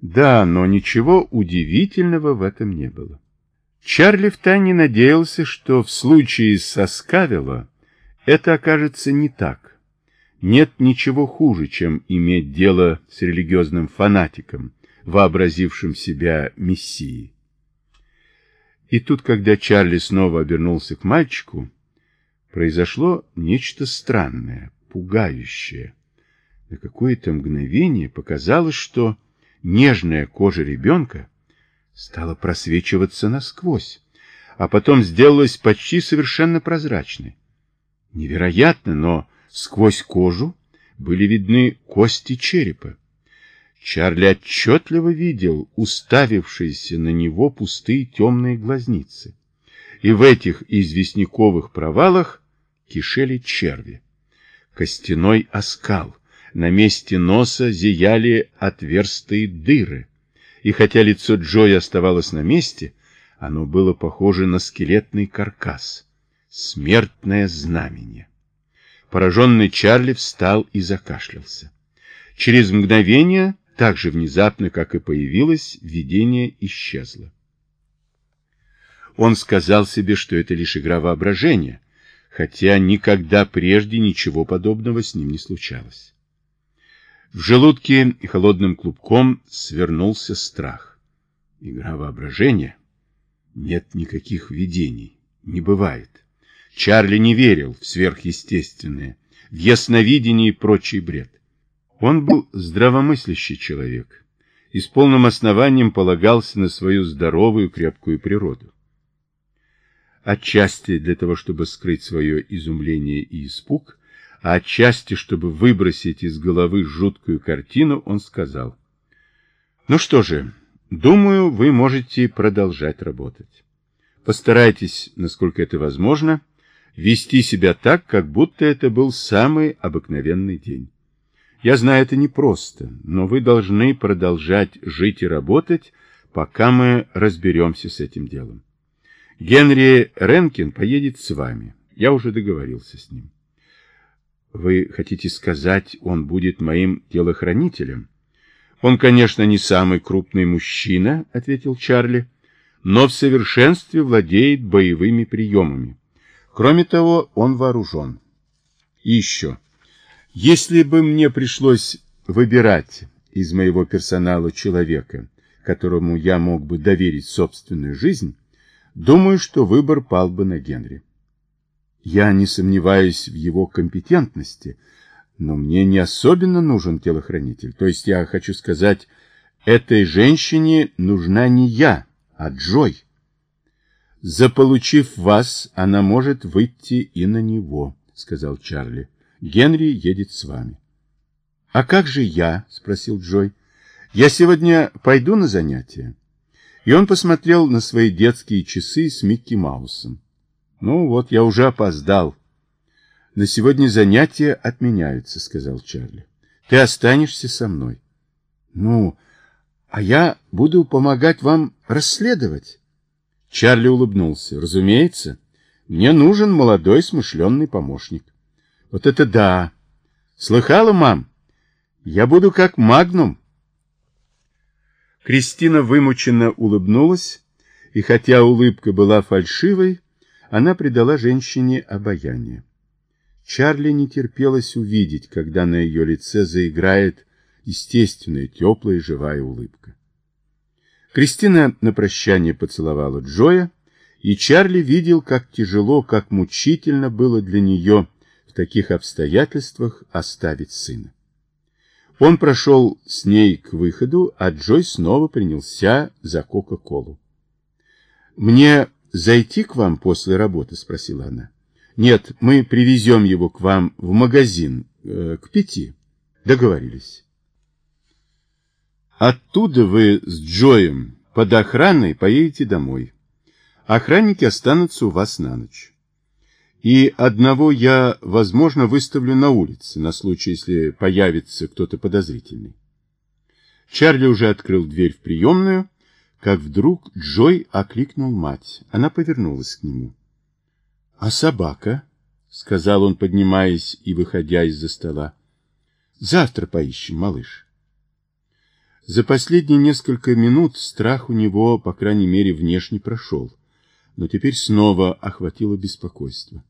Да, но ничего удивительного в этом не было. Чарли втайне надеялся, что в случае со Скавело это окажется не так. Нет ничего хуже, чем иметь дело с религиозным фанатиком, вообразившим себя мессией. И тут, когда Чарли снова обернулся к мальчику, произошло нечто странное, пугающее. На какое-то мгновение показалось, что нежная кожа ребенка стала просвечиваться насквозь, а потом сделалась почти совершенно прозрачной. Невероятно, но сквозь кожу были видны кости черепа. Чарли отчетливо видел уставившиеся на него пустые темные глазницы. И в этих известняковых провалах кишели черви. Костяной оскал. На месте носа зияли отверстые дыры. И хотя лицо Джоя оставалось на месте, оно было похоже на скелетный каркас. Смертное знамение. Пораженный Чарли встал и закашлялся. Через мгновение, так же внезапно, как и появилось, видение исчезло. Он сказал себе, что это лишь игра воображения, хотя никогда прежде ничего подобного с ним не случалось. В желудке холодным клубком свернулся страх. Игра воображения? Нет никаких видений. Не бывает. Чарли не верил в сверхъестественное, в ясновидение и прочий бред. Он был здравомыслящий человек и с полным основанием полагался на свою здоровую крепкую природу. Отчасти для того, чтобы скрыть свое изумление и испуг, а отчасти, чтобы выбросить из головы жуткую картину, он сказал, «Ну что же, думаю, вы можете продолжать работать. Постарайтесь, насколько это возможно, вести себя так, как будто это был самый обыкновенный день. Я знаю, это непросто, но вы должны продолжать жить и работать, пока мы разберемся с этим делом. Генри Ренкин поедет с вами. Я уже договорился с ним. Вы хотите сказать, он будет моим телохранителем? Он, конечно, не самый крупный мужчина, ответил Чарли, но в совершенстве владеет боевыми приемами. Кроме того, он вооружен. И еще. Если бы мне пришлось выбирать из моего персонала человека, которому я мог бы доверить собственную жизнь, думаю, что выбор пал бы на Генри. Я не сомневаюсь в его компетентности, но мне не особенно нужен телохранитель. То есть я хочу сказать, этой женщине нужна не я, а Джой. Заполучив вас, она может выйти и на него, сказал Чарли. Генри едет с вами. А как же я? спросил Джой. Я сегодня пойду на занятия. И он посмотрел на свои детские часы с Микки Маусом. Ну вот, я уже опоздал. На сегодня занятия отменяются, сказал Чарли. Ты останешься со мной. Ну, а я буду помогать вам расследовать. Чарли улыбнулся. Разумеется, мне нужен молодой смышленный помощник. Вот это да! Слыхала, мам? Я буду как Магнум. Кристина вымученно улыбнулась, и хотя улыбка была фальшивой, она придала женщине обаяние. Чарли не терпелось увидеть, когда на ее лице заиграет естественная, теплая, живая улыбка. Кристина на прощание поцеловала Джоя, и Чарли видел, как тяжело, как мучительно было для нее в таких обстоятельствах оставить сына. Он прошел с ней к выходу, а Джой снова принялся за Кока-Колу. «Мне зайти к вам после работы?» — спросила она. «Нет, мы привезем его к вам в магазин э, к пяти». Договорились. Оттуда вы с Джоем под охраной поедете домой. Охранники останутся у вас на ночь. И одного я, возможно, выставлю на улице, на случай, если появится кто-то подозрительный. Чарли уже открыл дверь в приемную, как вдруг Джой окликнул мать. Она повернулась к нему. — А собака? — сказал он, поднимаясь и выходя из-за стола. — Завтра поищем, малыш. За последние несколько минут страх у него, по крайней мере, внешне прошел, но теперь снова охватило беспокойство.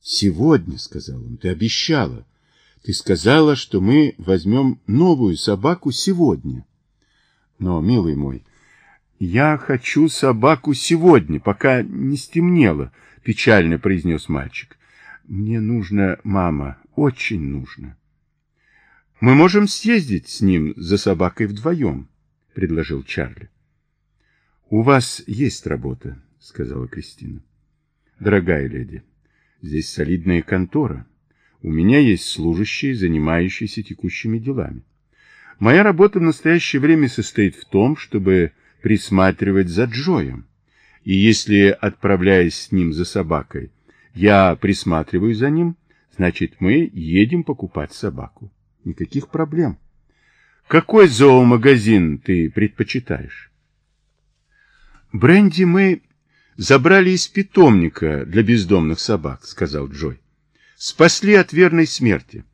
«Сегодня, — сказал он, — ты обещала. Ты сказала, что мы возьмем новую собаку сегодня. Но, милый мой, я хочу собаку сегодня, пока не стемнело, — печально произнес мальчик. Мне нужно, мама, очень нужно. Мы можем съездить с ним за собакой вдвоем, — предложил Чарли. У вас есть работа, — сказала Кристина. Дорогая леди, здесь солидная контора. У меня есть служащие, занимающиеся текущими делами. Моя работа в настоящее время состоит в том, чтобы присматривать за Джоем. И если, отправляясь с ним за собакой, я присматриваю за ним, значит, мы едем покупать собаку. Никаких проблем. Какой зоомагазин ты предпочитаешь? Бренди мы забрали из питомника для бездомных собак, сказал Джой. Спасли от верной смерти.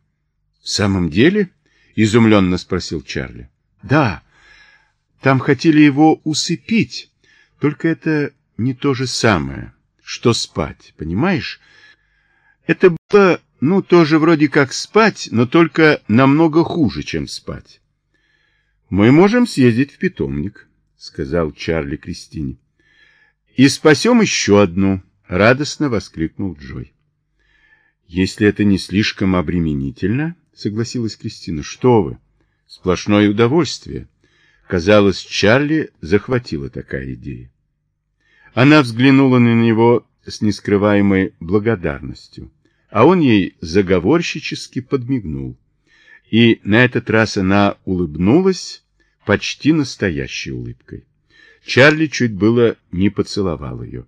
В самом деле? Изумленно спросил Чарли. Да, там хотели его усыпить, только это не то же самое, что спать, понимаешь? Это было ну, тоже вроде как спать, но только намного хуже, чем спать. Мы можем съездить в питомник, сказал Чарли Кристине. И спасем еще одну, радостно воскликнул Джой. Если это не слишком обременительно, согласилась Кристина. Что вы? Сплошное удовольствие. Казалось, Чарли захватила такая идея. Она взглянула на него с нескрываемой благодарностью а он ей заговорщически подмигнул. И на этот раз она улыбнулась почти настоящей улыбкой. Чарли чуть было не поцеловал ее.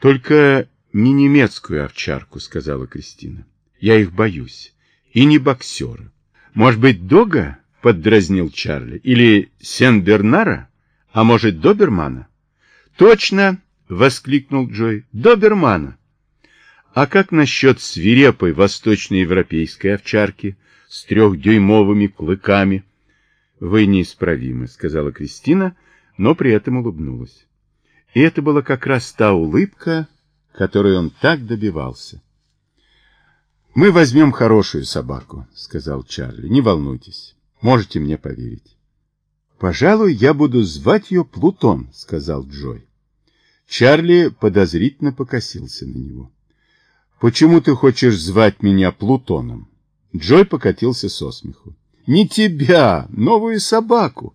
«Только не немецкую овчарку», — сказала Кристина. «Я их боюсь. И не боксера. Может быть, Дога?» — поддразнил Чарли. «Или Сен-Бернара? А может, Добермана?» «Точно!» — воскликнул Джой. «Добермана!» А как насчет свирепой восточноевропейской овчарки с трехдюймовыми клыками? Вы неисправимы, сказала Кристина, но при этом улыбнулась. И это была как раз та улыбка, которой он так добивался. «Мы возьмем хорошую собаку», — сказал Чарли. «Не волнуйтесь, можете мне поверить». «Пожалуй, я буду звать ее Плутон», — сказал Джой. Чарли подозрительно покосился на него. Почему ты хочешь звать меня Плутоном? Джой покатился со смеху. Не тебя, новую собаку.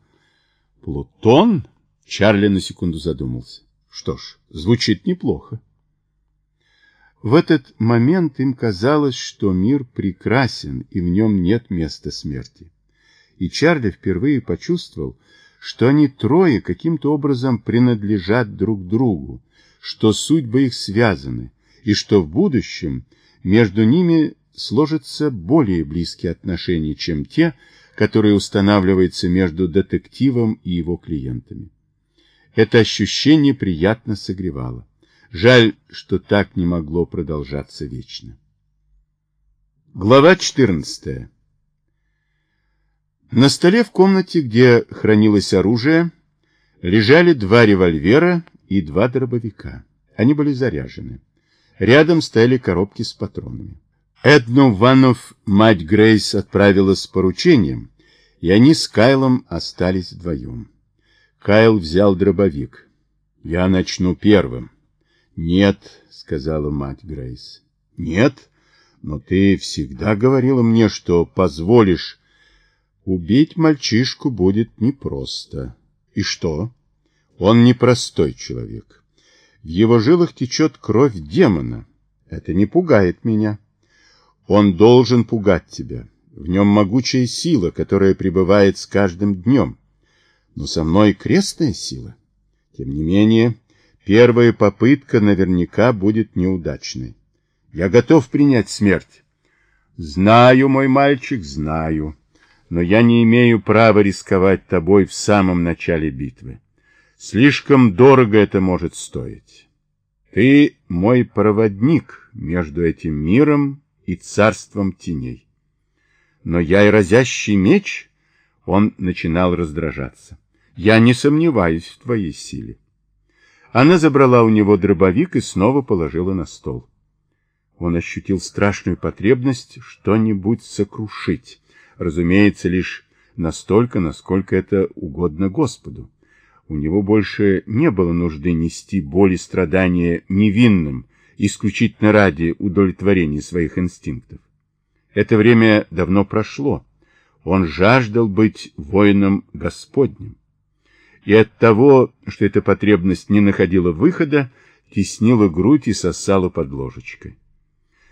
Плутон? Чарли на секунду задумался. Что ж, звучит неплохо. В этот момент им казалось, что мир прекрасен, и в нем нет места смерти. И Чарли впервые почувствовал, что они трое каким-то образом принадлежат друг другу, что судьбы их связаны, и что в будущем между ними сложатся более близкие отношения, чем те, которые устанавливаются между детективом и его клиентами. Это ощущение приятно согревало. Жаль, что так не могло продолжаться вечно. Глава 14. На столе в комнате, где хранилось оружие, лежали два револьвера и два дробовика. Они были заряжены. Рядом стояли коробки с патронами. Эдну Ванов мать Грейс отправила с поручением, и они с Кайлом остались вдвоем. Кайл взял дробовик. «Я начну первым». «Нет», — сказала мать Грейс. «Нет, но ты всегда говорила мне, что позволишь. Убить мальчишку будет непросто. И что? Он непростой человек. В его жилах течет кровь демона. Это не пугает меня. Он должен пугать тебя. В нем могучая сила, которая пребывает с каждым днем. Но со мной крестная сила. Тем не менее, первая попытка наверняка будет неудачной. Я готов принять смерть. Знаю, мой мальчик, знаю. Но я не имею права рисковать тобой в самом начале битвы. Слишком дорого это может стоить. Ты мой проводник между этим миром и царством теней. Но я и разящий меч, Он начинал раздражаться. «Я не сомневаюсь в твоей силе». Она забрала у него дробовик и снова положила на стол. Он ощутил страшную потребность что-нибудь сокрушить, разумеется, лишь настолько, насколько это угодно Господу. У него больше не было нужды нести боль и страдания невинным, исключительно ради удовлетворения своих инстинктов. Это время давно прошло. Он жаждал быть воином Господним. И от того, что эта потребность не находила выхода, теснила грудь и сосала под ложечкой.